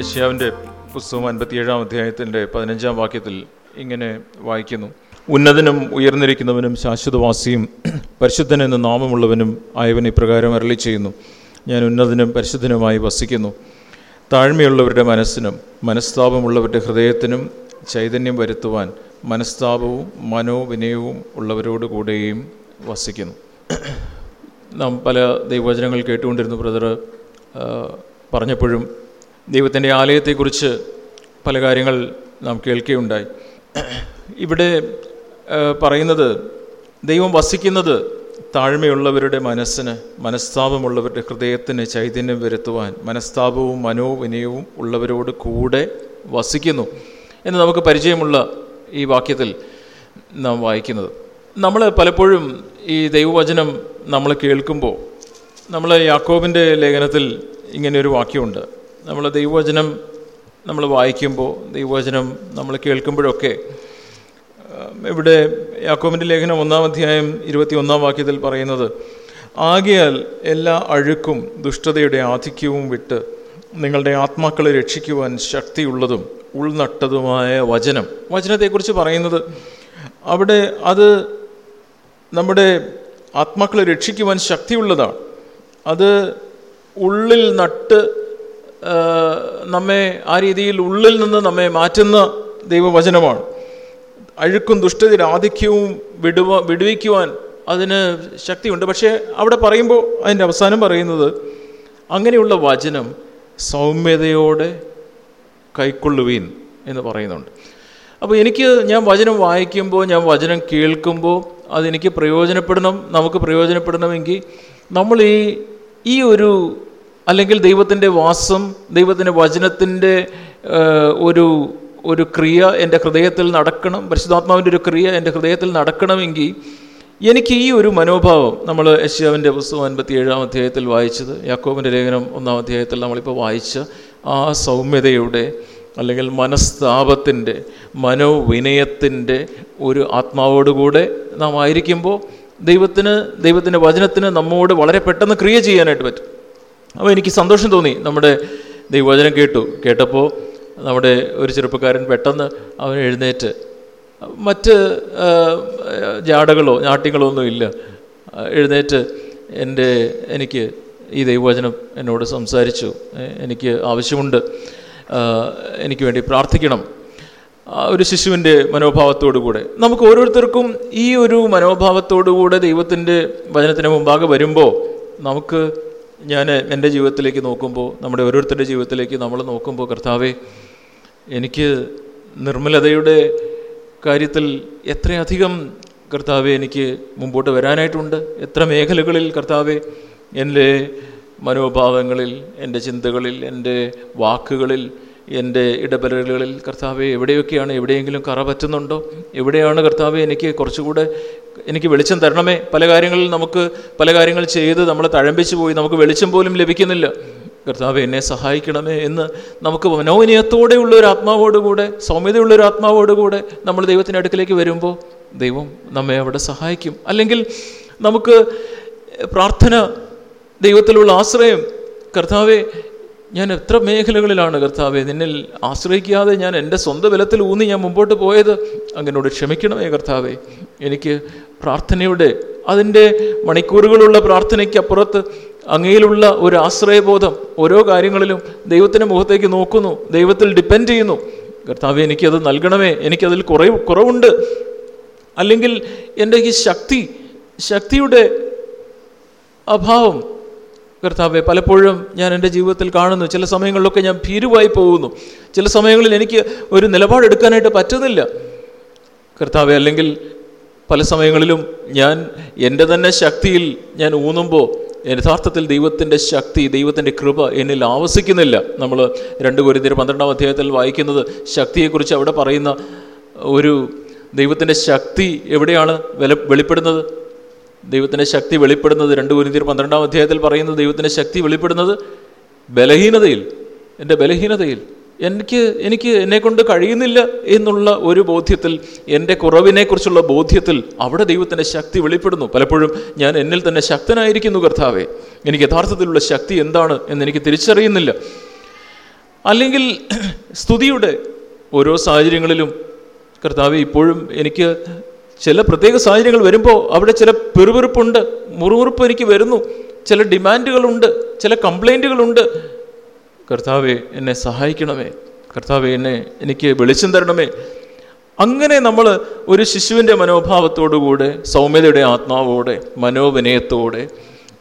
യശ്യാവിന്റെ പുസ്തകം അൻപത്തിയേഴാം അധ്യായത്തിന്റെ പതിനഞ്ചാം വാക്യത്തിൽ ഇങ്ങനെ വായിക്കുന്നു. ഉന്നതനും ഉയർന്നിരിക്കുന്നവനും ശാശ്വതവാസിയും പരിശുദ്ധൻ എന്ന നാമമുള്ളവനും ആയവൻ ഇപ്രകാരം അരളി ചെയ്യുന്നു ഞാൻ ഉന്നതനും പരിശുദ്ധനുമായി വസിക്കുന്നു. താഴ്മയുള്ളവരുടെ മനസ്സിനും മനസ്താപമുള്ളവരുടെ ഹൃദയത്തിനും ചൈതന്യം വരുത്തുവാൻ മനസ്താപവും മനോവിനയവും ഉള്ളവരോട് കൂടെയും വസിക്കുന്നു. നാം പല ദൈവവചനങ്ങൾ കേട്ടുകൊണ്ടിരുന്നു ബ്രദർ. പറഞ്ഞപ്പോഴും ദൈവത്തിന്റെ ആലയത്തെക്കുറിച്ച് പല കാര്യങ്ങൾ നാം കേൾക്കുകയുണ്ടായി ഇവിടെ പറയുന്നത് ദൈവം വസിക്കുന്നത് താഴ്മയുള്ളവരുടെ മനസ്സിന് മനസ്താപമുള്ളവരുടെ ഹൃദയത്തിന് ചൈതന്യം വരുത്തുവാൻ മനസ്താപവും മനോവിനയവും ഉള്ളവരോട് കൂടെ വസിക്കുന്നു എന്ന് നമുക്ക് പരിചയമുള്ള ഈ വാക്യത്തിൽ നാം വായിക്കുന്നത്. നമ്മൾ പലപ്പോഴും ഈ ദൈവവചനം നമ്മൾ കേൾക്കുമ്പോൾ നമ്മൾ യാക്കോബിന്റെ ലേഖനത്തിൽ ഇങ്ങനെയൊരു വാക്യമുണ്ട്. നമ്മൾ ദൈവവചനം നമ്മൾ വായിക്കുമ്പോൾ ദൈവവചനം നമ്മൾ കേൾക്കുമ്പോഴൊക്കെ ഇവിടെ യാക്കോബിന്റെ ലേഖനം ഒന്നാം അധ്യായം ഇരുപത്തി ഒന്നാം വാക്യത്തിൽ പറയുന്നത് ആകയാൽ എല്ലാ അഴുക്കും ദുഷ്ടതയുടെ ആധിക്യവും വിട്ട് നിങ്ങളുടെ ആത്മാക്കളെ രക്ഷിക്കുവാൻ ശക്തിയുള്ളതും ഉൾനട്ടതുമായ വചനം. വചനത്തെക്കുറിച്ച് പറയുന്നത് അവിടെ അത് നമ്മുടെ ആത്മാക്കളെ രക്ഷിക്കുവാൻ ശക്തിയുള്ളതാണ്. അത് ഉള്ളിൽ നട്ട് നമ്മെ ആ രീതിയിൽ ഉള്ളിൽ നിന്ന് നമ്മെ മാറ്റുന്ന ദൈവവചനമാണ്. അഴുക്കും ദുഷ്ടതയുടെ ആധിക്യവും വിടുവ വിടുവിക്കുവാൻ അതിന് ശക്തിയുണ്ട്. പക്ഷേ അവിടെ പറയുമ്പോൾ അതിന്റെ അവസാനം പറയുന്നത് അങ്ങനെയുള്ള വചനം സൗമ്യതയോടെ കൈക്കൊള്ളുവീൻ എന്ന് പറയുന്നുണ്ട്. അപ്പോൾ എനിക്ക് ഞാൻ വചനം വായിക്കുമ്പോൾ ഞാൻ വചനം കേൾക്കുമ്പോൾ അതെനിക്ക് പ്രയോജനപ്പെടണം നമുക്ക് പ്രയോജനപ്പെടണമെങ്കിൽ നമ്മൾ ഈ ഈ ഒരു അല്ലെങ്കിൽ ദൈവത്തിന്റെ വാസം ദൈവത്തിന്റെ വചനത്തിന്റെ ഒരു ഒരു ക്രിയ എന്റെ ഹൃദയത്തിൽ നടക്കണം പരിശുദ്ധാത്മാവിന്റെ ഒരു ക്രിയ എന്റെ ഹൃദയത്തിൽ നടക്കണമെങ്കിൽ എനിക്ക് ഈ ഒരു മനോഭാവം നമ്മൾ യശ്യാവിന്റെ പുസ്തകം അൻപത്തി ഏഴാം അധ്യായത്തിൽ വായിച്ചത് യാക്കോബിന്റെ ലേഖനം ഒന്നാം അധ്യായത്തിൽ നമ്മളിപ്പോൾ വായിച്ച ആ സൗമ്യതയുടെ അല്ലെങ്കിൽ മനസ്താപത്തിന്റെ മനോവിനയത്തിന്റെ ഒരു ആത്മാവോടുകൂടെ നാം ആയിരിക്കുമ്പോൾ ദൈവത്തിന് ദൈവത്തിന്റെ വചനത്തിന് നമ്മോട് വളരെ പെട്ടെന്ന് ക്രിയ ചെയ്യാനായിട്ട് പറ്റും. അപ്പോൾ എനിക്ക് സന്തോഷം തോന്നി. നമ്മുടെ ദൈവവചനം കേട്ടു. കേട്ടപ്പോൾ നമ്മുടെ ഒരു ചെറുപ്പക്കാരൻ പെട്ടെന്ന് അവൻ എഴുന്നേറ്റ്. മറ്റ് ജാടകളോ ഞാട്ടികളോ ഒന്നും ഇല്ല. എഴുന്നേറ്റ് എന്റെ എനിക്ക് ഈ ദൈവവചനം എന്നോട് സംസാരിച്ചു. എനിക്ക് ആവശ്യമുണ്ട്. എനിക്ക് വേണ്ടി പ്രാർത്ഥിക്കണം. ഒരു ശിശുവിന്റെ മനോഭാവത്തോടുകൂടെ. നമുക്ക് ഓരോരുത്തർക്കും ഈ ഒരു മനോഭാവത്തോടുകൂടെ ദൈവത്തിന്റെ വചനത്തിന് മുമ്പാകെ വരുമ്പോൾ നമുക്ക് ഞാൻ എന്റെ ജീവിതത്തിലേക്ക് നോക്കുമ്പോൾ നമ്മുടെ ഓരോരുത്തരുടെ ജീവിതത്തിലേക്ക് നമ്മൾ നോക്കുമ്പോൾ കർത്താവെ എനിക്ക് നിർമ്മലതയുടെ കാര്യത്തിൽ എത്രയധികം കർത്താവെ എനിക്ക് മുമ്പോട്ട് വരാനായിട്ടുണ്ട്. എത്ര മേഖലകളിൽ കർത്താവെ എന്റെ മനോഭാവങ്ങളിൽ എന്റെ ചിന്തകളിൽ എന്റെ വാക്കുകളിൽ എന്റെ ഇടപെടലുകളിൽ കർത്താവെ എവിടെയൊക്കെയാണ് എവിടെയെങ്കിലും കറ പറ്റുന്നുണ്ടോ? എവിടെയാണ് കർത്താവെ എനിക്ക് കുറച്ചുകൂടെ എനിക്ക് വെളിച്ചം തരണമേ. പല കാര്യങ്ങളിൽ നമുക്ക് പല കാര്യങ്ങൾ ചെയ്ത് നമ്മൾ തഴമ്പിച്ചു പോയി. നമുക്ക് വെളിച്ചം പോലും ലഭിക്കുന്നില്ല. കർത്താവ് എന്നെ സഹായിക്കണമേ എന്ന് നമുക്ക് മനോവിനയത്തോടെയുള്ള ഒരു ആത്മാവോടുകൂടെ സൗമ്യതയുള്ള ഒരു ആത്മാവോടുകൂടെ നമ്മൾ ദൈവത്തിന്റെ അടുക്കിലേക്ക് വരുമ്പോൾ ദൈവം നമ്മെ അവിടെ സഹായിക്കും. അല്ലെങ്കിൽ നമുക്ക് പ്രാർത്ഥന ദൈവത്തിലുള്ള ആശ്രയം. കർത്താവെ ഞാൻ എത്ര മേഖലകളിലാണ് കർത്താവെ നിന്നിൽ ആശ്രയിക്കാതെ ഞാൻ എന്റെ സ്വന്തം ബലത്തിൽ ഊന്നി ഞാൻ മുമ്പോട്ട് പോയത്. അങ്ങനോട് ക്ഷമിക്കണമേ കർത്താവെ. എനിക്ക് പ്രാർത്ഥനയുടെ അതിന്റെ മണിക്കൂറുകളുള്ള പ്രാർത്ഥനയ്ക്കപ്പുറത്ത് അങ്ങയിലുള്ള ഒരു ആശ്രയബോധം ഓരോ കാര്യങ്ങളിലും ദൈവത്തിന്റെ മുഖത്തേക്ക് നോക്കുന്നു ദൈവത്തിൽ ഡിപ്പെൻഡ് ചെയ്യുന്നു. കർത്താവ് എനിക്കത് നൽകണമേ എനിക്കതിൽ കുറവ് കുറവുണ്ട്. അല്ലെങ്കിൽ എന്റെ ഈ ശക്തി ശക്തിയുടെ അഭാവം. കർത്താവെ പലപ്പോഴും ഞാൻ എന്റെ ജീവിതത്തിൽ കാണുന്നു ചില സമയങ്ങളിലൊക്കെ ഞാൻ ഭീരുവായി പോകുന്നു. ചില സമയങ്ങളിൽ എനിക്ക് ഒരു നിലപാടെടുക്കാനായിട്ട് പറ്റുന്നില്ല. കർത്താവെ അല്ലെങ്കിൽ പല സമയങ്ങളിലും ഞാൻ എന്റെ തന്നെ ശക്തിയിൽ ഞാൻ ഊന്നുമ്പോൾ യഥാർത്ഥത്തിൽ ദൈവത്തിന്റെ ശക്തി ദൈവത്തിന്റെ കൃപ എന്നിൽ ആവസിക്കുന്നില്ല. നമ്മൾ രണ്ട് കൊരിന്തിയർ പന്ത്രണ്ടാം അധ്യായത്തിൽ വായിക്കുന്നത് ശക്തിയെക്കുറിച്ച് അവിടെ പറയുന്ന ഒരു ദൈവത്തിന്റെ ശക്തി എവിടെയാണ് വെല വെളിപ്പെടുന്നത്? ദൈവത്തിന്റെ ശക്തി വെളിപ്പെടുന്നത് രണ്ട് കുരിന്തിയർ പന്ത്രണ്ടാം അധ്യായത്തിൽ പറയുന്നത് ദൈവത്തിന്റെ ശക്തി വെളിപ്പെടുന്നത് ബലഹീനതയിൽ എന്റെ ബലഹീനതയിൽ. എനിക്ക് എനിക്ക് എന്നെക്കൊണ്ട് കഴിയുന്നില്ല എന്നുള്ള ഒരു ബോധ്യത്തിൽ എന്റെ കുറവിനെക്കുറിച്ചുള്ള ബോധ്യത്തിൽ അവിടെ ദൈവത്തിന്റെ ശക്തി വെളിപ്പെടുന്നു. പലപ്പോഴും ഞാൻ എന്നിൽ തന്നെ ശക്തനായിരിക്കുന്നു കർത്താവേ. എനിക്ക് യഥാർത്ഥത്തിലുള്ള ശക്തി എന്താണ് എന്നെനിക്ക് തിരിച്ചറിയുന്നില്ല. അല്ലെങ്കിൽ സ്തുതിയുടെ ഓരോ സാഹചര്യങ്ങളിലും കർത്താവ് ഇപ്പോഴും എനിക്ക് ചില പ്രത്യേക സാഹചര്യങ്ങൾ വരുമ്പോൾ അവിടെ ചില പെറുപെറുപ്പുണ്ട് മുറുമുറുപ്പ് എനിക്ക് വരുന്നു. ചില ഡിമാൻഡുകളുണ്ട് ചില കംപ്ലൈന്റുകളുണ്ട്. കർത്താവെ എന്നെ സഹായിക്കണമേ. കർത്താവെ എന്നെ എനിക്ക് വെളിച്ചം തരണമേ. അങ്ങനെ നമ്മൾ ഒരു ശിശുവിന്റെ മനോഭാവത്തോടുകൂടെ സൗമ്യതയുടെ ആത്മാവോടെ മനോവിനയത്തോടെ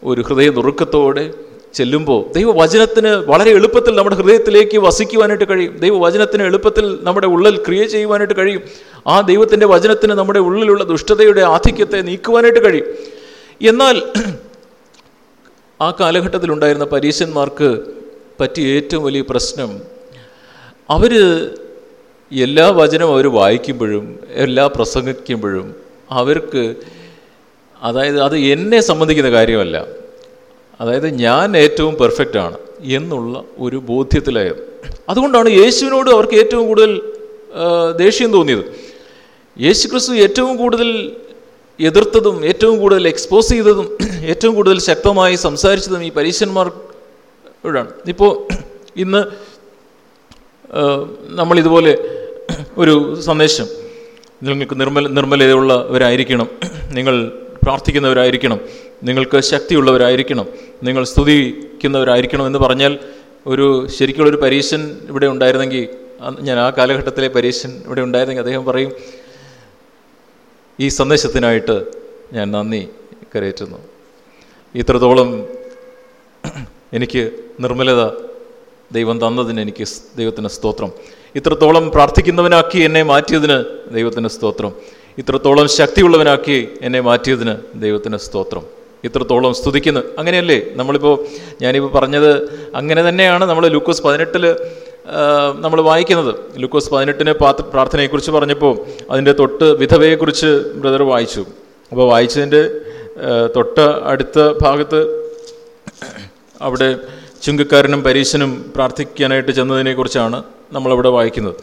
ഒരു ഹൃദയ നുറുക്കത്തോടെ ചെല്ലുമ്പോൾ ദൈവവചനത്തിന് വളരെ എളുപ്പത്തിൽ നമ്മുടെ ഹൃദയത്തിലേക്ക് വസിക്കുവാനായിട്ട് കഴിയും. ദൈവവചനത്തിന് എളുപ്പത്തിൽ നമ്മുടെ ഉള്ളിൽ ക്രിയ ചെയ്യുവാനായിട്ട് കഴിയും. ആ ദൈവത്തിന്റെ വചനത്തിന് നമ്മുടെ ഉള്ളിലുള്ള ദുഷ്ടതയുടെ ആധിക്യത്തെ നീക്കുവാനായിട്ട് കഴിയും. എന്നാൽ ആ കാലഘട്ടത്തിലുണ്ടായിരുന്ന പരീശന്മാർക്ക് പറ്റിയ ഏറ്റവും വലിയ പ്രശ്നം അവർ എല്ലാ വചനവും അവർ വായിക്കുമ്പോഴും എല്ലാ പ്രസംഗിക്കുമ്പോഴും അവർക്ക് അതായത് അത് എന്നെ സംബന്ധിക്കുന്ന കാര്യമല്ല. അതായത് ഞാൻ ഏറ്റവും പെർഫെക്റ്റ് ആണ് എന്നുള്ള ഒരു ബോധ്യത്തിലായത്. അതുകൊണ്ടാണ് യേശുവിനോട് അവർക്ക് ഏറ്റവും കൂടുതൽ ദേഷ്യം തോന്നിയത്. യേശു ക്രിസ്തു ഏറ്റവും കൂടുതൽ എതിർത്തതും ഏറ്റവും കൂടുതൽ എക്സ്പോസ് ചെയ്തതും ഏറ്റവും കൂടുതൽ ശക്തമായി സംസാരിച്ചതും ഈ പരീശന്മാരോടാണ് ഇപ്പോൾ ഇന്ന് നമ്മളിതുപോലെ ഒരു സന്ദേശം നിങ്ങൾക്ക് നിർമ്മല നിർമ്മലതയുള്ളവരായിരിക്കണം. നിങ്ങൾ പ്രാർത്ഥിക്കുന്നവരായിരിക്കണം. നിങ്ങൾക്ക് ശക്തിയുള്ളവരായിരിക്കണം. നിങ്ങൾ സ്തുതിക്കുന്നവരായിരിക്കണം എന്ന് പറഞ്ഞാൽ ഒരു ശരിക്കുള്ളൊരു പരീക്ഷൻ ഇവിടെ ഉണ്ടായിരുന്നെങ്കിൽ ഞാൻ ആ കാലഘട്ടത്തിലെ പരീക്ഷൻ ഇവിടെ ഉണ്ടായിരുന്നെങ്കിൽ അദ്ദേഹം പറയും ഈ സന്ദേശത്തിനായിട്ട് ഞാൻ നന്ദി കരയറ്റുന്നു. ഇത്രത്തോളം എനിക്ക് നിർമ്മലത ദൈവം തന്നതിന് എനിക്ക് ദൈവത്തിന് സ്തോത്രം. ഇത്രത്തോളം പ്രാർത്ഥിക്കുന്നവനാക്കി എന്നെ മാറ്റിയതിന് ദൈവത്തിന് സ്തോത്രം. ഇത്രത്തോളം ശക്തിയുള്ളവനാക്കി എന്നെ മാറ്റിയതിന് ദൈവത്തിന് സ്തോത്രം. ഇത്രത്തോളം സ്തുതിക്കുന്നു. അങ്ങനെയല്ലേ? നമ്മളിപ്പോൾ ഞാനിപ്പോൾ പറഞ്ഞത് അങ്ങനെ തന്നെയാണ് നമ്മൾ ലൂക്കോസ് പതിനെട്ടിൽ നമ്മൾ വായിക്കുന്നത്. ലൂക്കോസ് പതിനെട്ടിന് പാത്ര പ്രാർത്ഥനയെക്കുറിച്ച് പറഞ്ഞപ്പോൾ അതിന്റെ തൊട്ട് വിധവയെക്കുറിച്ച് ബ്രദർ വായിച്ചു. അപ്പോൾ വായിച്ചതിന്റെ തൊട്ട് അടുത്ത ഭാഗത്ത് അവിടെ ചുങ്കക്കാരനും പരീശനും പ്രാർത്ഥിക്കാനായിട്ട് ചെന്നതിനെക്കുറിച്ചാണ് നമ്മളവിടെ വായിക്കുന്നത്.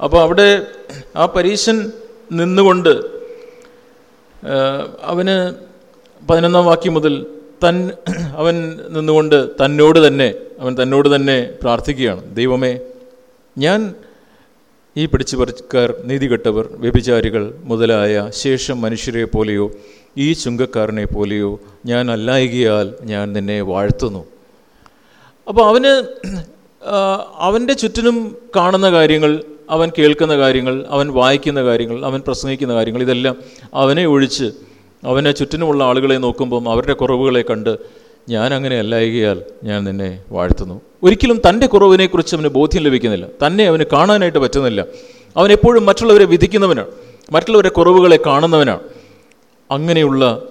അപ്പോൾ അവിടെ ആ പരീശൻ നിന്നുകൊണ്ട് അവന് പതിനൊന്നാം വാക്യം മുതൽ തൻ അവൻ നിന്നുകൊണ്ട് തന്നോട് തന്നെ അവൻ തന്നോട് തന്നെ പ്രാർത്ഥിക്കുകയാണ്. ദൈവമേ ഞാൻ ഈ പിടിച്ചുപറിക്കാർ നീതികെട്ടവർ വ്യഭിചാരികൾ മുതലായ ശേഷം മനുഷ്യരെ പോലെയോ ഈ ചുങ്കക്കാരനെ പോലെയോ ഞാൻ അല്ലായികയാൽ ഞാൻ നിന്നെ വാഴ്ത്തുന്നു. അപ്പോൾ അവന് അവന്റെ ചുറ്റിനും കാണുന്ന കാര്യങ്ങൾ അവൻ കേൾക്കുന്ന കാര്യങ്ങൾ അവൻ വായിക്കുന്ന കാര്യങ്ങൾ അവൻ പ്രസംഗിക്കുന്ന കാര്യങ്ങൾ ഇതെല്ലാം അവനെ ഒഴിച്ച് അവനെ ചുറ്റിനുമുള്ള ആളുകളെ നോക്കുമ്പം അവരുടെ കുറവുകളെ കണ്ട് ഞാൻ അങ്ങനെ അല്ലായികയാൽ ഞാൻ നിന്നെ വാഴ്ത്തുന്നു. ഒരിക്കലും തന്റെ കുറവിനെക്കുറിച്ച് അവന് ബോധ്യം ലഭിക്കുന്നില്ല. തന്നെ അവന് കാണാനായിട്ട് പറ്റുന്നില്ല. അവൻ എപ്പോഴും മറ്റുള്ളവരെ വിധിക്കുന്നവനാണ്. മറ്റുള്ളവരുടെ കുറവുകളെ കാണുന്നവനാണ്. അങ്ങനെയുള്ള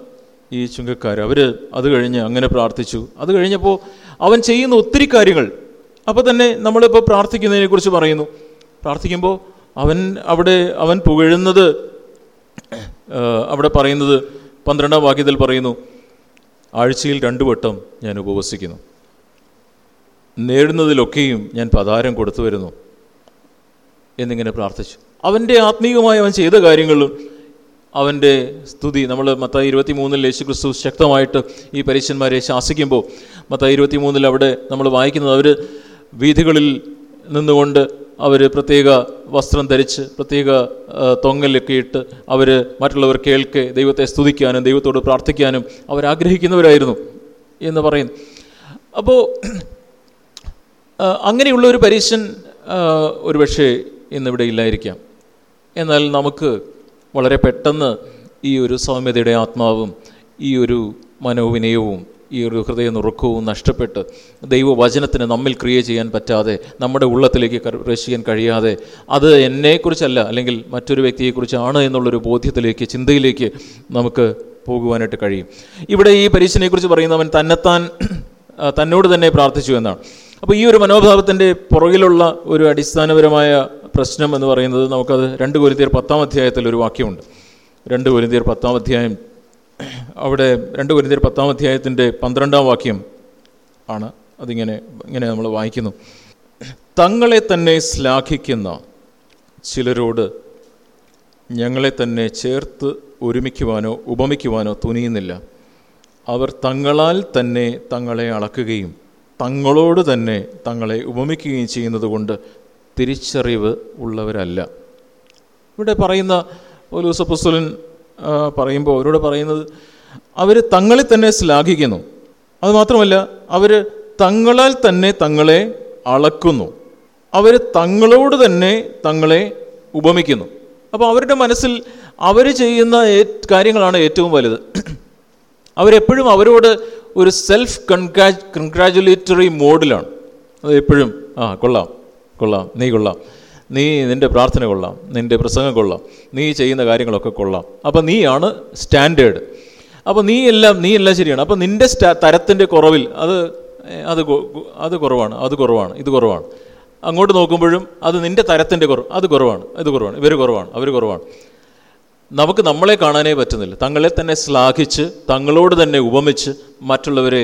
ഈ ചുങ്കക്കാർ അവർ അത് കഴിഞ്ഞ് അങ്ങനെ പ്രാർത്ഥിച്ചു. അത് കഴിഞ്ഞപ്പോൾ അവൻ ചെയ്യുന്ന ഒത്തിരി കാര്യങ്ങൾ. അപ്പോൾ തന്നെ നമ്മളിപ്പോൾ പ്രാർത്ഥിക്കുന്നതിനെക്കുറിച്ച് പറയുന്നു. പ്രാർത്ഥിക്കുമ്പോൾ അവൻ അവിടെ അവൻ പുകഴുന്നത് അവിടെ പറയുന്നത് പന്ത്രണ്ടാം വാക്യത്തിൽ പറയുന്നു ആഴ്ചയിൽ രണ്ടു വട്ടം ഞാൻ ഉപവസിക്കുന്നു. നേടുന്നതിലൊക്കെയും ഞാൻ പതാരം കൊടുത്തു വരുന്നു. എന്നിങ്ങനെ പ്രാർത്ഥിച്ചു. അവന്റെ ആത്മീയമായി അവൻ ചെയ്ത കാര്യങ്ങളും അവന്റെ സ്തുതി. നമ്മൾ മത്തായി ഇരുപത്തി മൂന്നിൽ യേശു ക്രിസ്തു ശക്തമായിട്ട് ഈ പരീക്ഷന്മാരെ ശാസിക്കുമ്പോൾ മത്തായി ഇരുപത്തി മൂന്നിൽ അവിടെ നമ്മൾ വായിക്കുന്നത് അവർ വീഥികളിൽ നിന്നുകൊണ്ട് അവർ പ്രത്യേക വസ്ത്രം ധരിച്ച് പ്രത്യേക തൊങ്ങലൊക്കെ ഇട്ട് അവർ മറ്റുള്ളവർ കേൾക്കെ ദൈവത്തെ സ്തുതിക്കാനും ദൈവത്തോട് പ്രാർത്ഥിക്കാനും അവരാഗ്രഹിക്കുന്നവരായിരുന്നു എന്ന് പറയുന്നു. അപ്പോൾ അങ്ങനെയുള്ള ഒരു പരീക്ഷൻ ഒരുപക്ഷെ ഇന്നിവിടെ ഇല്ലായിരിക്കാം. എന്നാൽ നമുക്ക് വളരെ പെട്ടെന്ന് ഈ ഒരു സൗമ്യതയുടെ ആത്മാവും ഈ ഒരു മനോവിനയവും ഈ ഒരു ഹൃദയ നുറുക്കവും നഷ്ടപ്പെട്ട് ദൈവവചനത്തിന് നമ്മിൽ ക്രിയ ചെയ്യാൻ പറ്റാതെ നമ്മുടെ ഉള്ളത്തിലേക്ക് പ്രവേശിക്കാൻ കഴിയാതെ അത് എന്നെക്കുറിച്ചല്ല അല്ലെങ്കിൽ മറ്റൊരു വ്യക്തിയെക്കുറിച്ചാണ് എന്നുള്ളൊരു ബോധ്യത്തിലേക്ക് ചിന്തയിലേക്ക് നമുക്ക് പോകുവാനായിട്ട് കഴിയും. ഇവിടെ ഈ പരീക്ഷനെക്കുറിച്ച് പറയുന്നവൻ തന്നെത്താൻ തന്നോട് തന്നെ പ്രാർത്ഥിച്ചു എന്നാണ്. അപ്പോൾ ഈ ഒരു മനോഭാവത്തിന്റെ പുറകിലുള്ള ഒരു അടിസ്ഥാനപരമായ പ്രശ്നം എന്ന് പറയുന്നത് നമുക്കത് രണ്ട് കൊരിന്തിയർ പത്താം അധ്യായത്തിൽ ഒരു വാക്യമുണ്ട്. രണ്ട് കൊരിന്തിയർ പത്താം അധ്യായം അവിടെ രണ്ട് കൊരിന്തിയർ പത്താം അധ്യായത്തിന്റെ പന്ത്രണ്ടാം വാക്യം ആണ്. അതിങ്ങനെ ഇങ്ങനെ നമ്മൾ വായിക്കുന്നു. തങ്ങളെ തന്നെ ശ്ലാഘിക്കുന്ന ചിലരോട് ഞങ്ങളെ തന്നെ ചേർത്ത് ഒരുമിക്കുവാനോ ഉപമിക്കുവാനോ തുനിയുന്നില്ല. അവർ തങ്ങളാൽ തന്നെ തങ്ങളെ അളക്കുകയും തങ്ങളോട് തന്നെ തങ്ങളെ ഉപമിക്കുകയും ചെയ്യുന്നത് കൊണ്ട് തിരിച്ചറിവ് ഉള്ളവരല്ല. ഇവിടെ പറയുന്ന പോലൂസ് പുസ്തലൻ പറയുമ്പോൾ അവരോട് പറയുന്നത് അവർ തങ്ങളെ തന്നെ ശ്ലാഘിക്കുന്നു. അതുമാത്രമല്ല അവർ തങ്ങളാൽ തന്നെ തങ്ങളെ അളക്കുന്നു. അവർ തങ്ങളോട് തന്നെ തങ്ങളെ ഉപമിക്കുന്നു. അപ്പോൾ അവരുടെ മനസ്സിൽ അവർ ചെയ്യുന്ന കാര്യങ്ങളാണ് ഏറ്റവും വലുത്. അവരെപ്പോഴും അവരോട് ഒരു സെൽഫ് കൺഗ്രാ കൺഗ്രാജുലേറ്ററി മോഡിലാണ് അത് എപ്പോഴും ആ കൊള്ളാം. കൊള്ളാം. നീ കൊള്ളാം. നീ നിന്റെ പ്രാർത്ഥന കൊള്ളാം. നിന്റെ പ്രസംഗം കൊള്ളാം. നീ ചെയ്യുന്ന കാര്യങ്ങളൊക്കെ കൊള്ളാം. അപ്പോൾ നീയാണ് സ്റ്റാൻഡേർഡ്. അപ്പോൾ നീ എല്ലാം നീ എല്ലാം ശരിയാണ്. അപ്പോൾ നിന്റെ സ്റ്റാ തരത്തിന്റെ കുറവിൽ അത് അത് അത് കുറവാണ്. അത് കുറവാണ്. ഇത് കുറവാണ്. അങ്ങോട്ട് നോക്കുമ്പോഴും അത് നിന്റെ തരത്തിന്റെ കുറവ് അത് കുറവാണ്. ഇത് കുറവാണ്. ഇവർ കുറവാണ്. അവർ കുറവാണ്. നമുക്ക് നമ്മളെ കാണാനേ പറ്റുന്നില്ല. തങ്ങളെ തന്നെ ശ്ലാഘിച്ച് തങ്ങളോട് തന്നെ ഉപമിച്ച് മറ്റുള്ളവരെ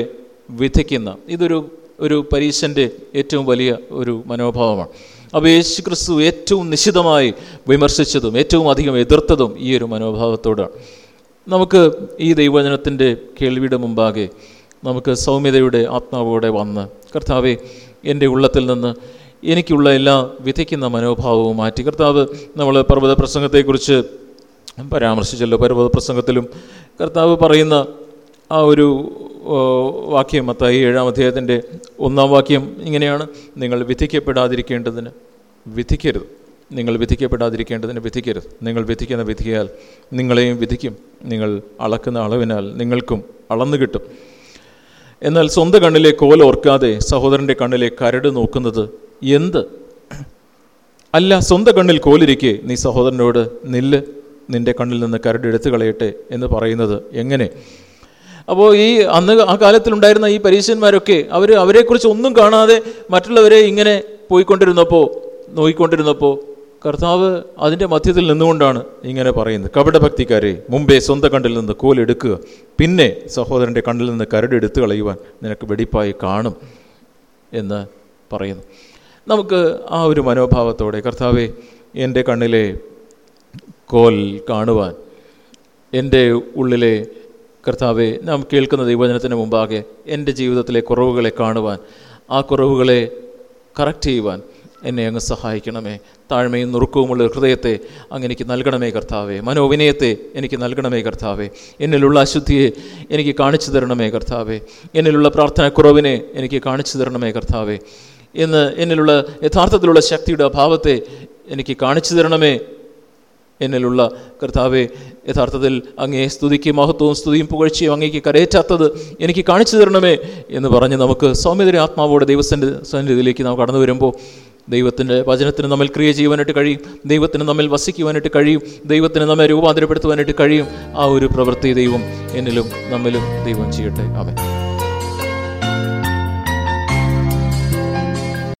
വിധിക്കുന്ന ഇതൊരു ഒരു പരീശന്റെ ഏറ്റവും വലിയ ഒരു മനോഭാവമാണ്. അപ്പോൾ യേശു ക്രിസ്തു ഏറ്റവും നിശിതമായി വിമർശിച്ചതും ഏറ്റവും അധികം എതിർത്തതും ഈ ഒരു മനോഭാവത്തോടാണ്. നമുക്ക് ഈ ദൈവവചനത്തിന്റെ കേൾവിയുടെ മുമ്പാകെ നമുക്ക് സൗമ്യതയുടെ ആത്മാവോടെ വന്ന് കർത്താവെ എന്റെ ഉള്ളത്തിൽ നിന്ന് എനിക്കുള്ള എല്ലാ വിധിക്കുന്ന മനോഭാവവും മാറ്റി. കർത്താവ് നമ്മൾ പർവത പ്രസംഗത്തെക്കുറിച്ച് പരാമർശിച്ചല്ലോ പർവത പ്രസംഗത്തിലും കർത്താവ് പറയുന്ന ആ ഒരു വാക്യം മത്തായി ഏഴാം അധ്യായത്തിന്റെ ഒന്നാം വാക്യം ഇങ്ങനെയാണ്. നിങ്ങൾ വിധിക്കപ്പെടാതിരിക്കേണ്ടതിന് വിധിക്കരുത്. നിങ്ങൾ വിധിക്കപ്പെടാതിരിക്കേണ്ടതിന് വിധിക്കരുത്. നിങ്ങൾ വിധിക്കുന്ന വിധിയാൽ നിങ്ങളെയും വിധിക്കും. നിങ്ങൾ അളക്കുന്ന അളവിനാൽ നിങ്ങൾക്കും അളന്നു കിട്ടും. എന്നാൽ സ്വന്തം കണ്ണിലെ കോൽ ഓർക്കാതെ സഹോദരന്റെ കണ്ണിലെ കരട് നോക്കുന്നത് എന്ത്? അല്ല സ്വന്തം കണ്ണിൽ കോലിരിക്കെ നീ സഹോദരനോട് നില്ല്. നിന്റെ കണ്ണിൽ നിന്ന് കരട് എടുത്തു കളയട്ടെ എന്ന് പറയുന്നത് എങ്ങനെ? അപ്പോൾ ഈ അന്ന് ആ കാലത്തിലുണ്ടായിരുന്ന ഈ പരീക്ഷന്മാരൊക്കെ അവർ അവരെക്കുറിച്ച് ഒന്നും കാണാതെ മറ്റുള്ളവരെ ഇങ്ങനെ പോയിക്കൊണ്ടിരുന്നപ്പോൾ നോയിക്കൊണ്ടിരുന്നപ്പോൾ കർത്താവ് അതിന്റെ മധ്യത്തിൽ നിന്നുകൊണ്ടാണ് ഇങ്ങനെ പറയുന്നത്. കപടഭക്തിക്കാരെ മുമ്പേ സ്വന്തം കണ്ണിൽ നിന്ന് കോലെടുക്കുക പിന്നെ സഹോദരന്റെ കണ്ണിൽ നിന്ന് കരട് എടുത്തു കളയുവാൻ നിനക്ക് വെടിപ്പായി കാണും എന്ന് പറയുന്നു. നമുക്ക് ആ ഒരു മനോഭാവത്തോടെ കർത്താവെ എന്റെ കണ്ണിലെ കോൽ കാണുവാൻ എന്റെ ഉള്ളിലെ കർത്താവെ നാം കേൾക്കുന്ന ദൈവജനത്തിന് മുമ്പാകെ എന്റെ ജീവിതത്തിലെ കുറവുകളെ കാണുവാൻ ആ കുറവുകളെ കറക്റ്റ് ചെയ്യുവാൻ എന്നെ അങ്ങ് സഹായിക്കണമേ. താഴ്മയും നുറുക്കവുമുള്ള ഹൃദയത്തെ അങ്ങ് എനിക്ക് നൽകണമേ കർത്താവേ. മനോവിനയത്തെ എനിക്ക് നൽകണമേ കർത്താവേ. എന്നിലുള്ള അശുദ്ധിയെ എനിക്ക് കാണിച്ചു തരണമേ കർത്താവേ. എന്നിലുള്ള പ്രാർത്ഥനക്കുറവിനെ എനിക്ക് കാണിച്ചു തരണമേ കർത്താവേ. എന്ന് എന്നിലുള്ള യഥാർത്ഥത്തിലുള്ള ശക്തിയുടെ അഭാവത്തെ എനിക്ക് കാണിച്ചു തരണമേ എന്നിലുള്ള കർത്താവെ യഥാർത്ഥത്തിൽ അങ്ങേ സ്തുതിക്ക് മഹത്വവും സ്തുതിയും പുകഴ്ചയും അങ്ങേക്ക് കരയേറ്റാത്തത് എനിക്ക് കാണിച്ചു തരണമേ എന്ന് പറഞ്ഞ് നമുക്ക് സൗമ്യതയുടെ ആത്മാവോടെ ദൈവത്തിന്റെ സന്നിധിയിലേക്ക് നാം കടന്നു വരുമ്പോൾ ദൈവത്തിന്റെ വചനത്തിന് നമ്മിൽ ക്രിയ ചെയ്യുവാനായിട്ട് കഴിയും ദൈവത്തിന് നമ്മിൽ വസിക്കുവാനായിട്ട് കഴിയും ദൈവത്തിന് നമ്മെ രൂപാന്തരപ്പെടുത്തുവാനായിട്ട് കഴിയും ആ ഒരു പ്രവൃത്തി ദൈവം എന്നിലും നമ്മിലും ദൈവം ചെയ്യട്ടെ. അവൻ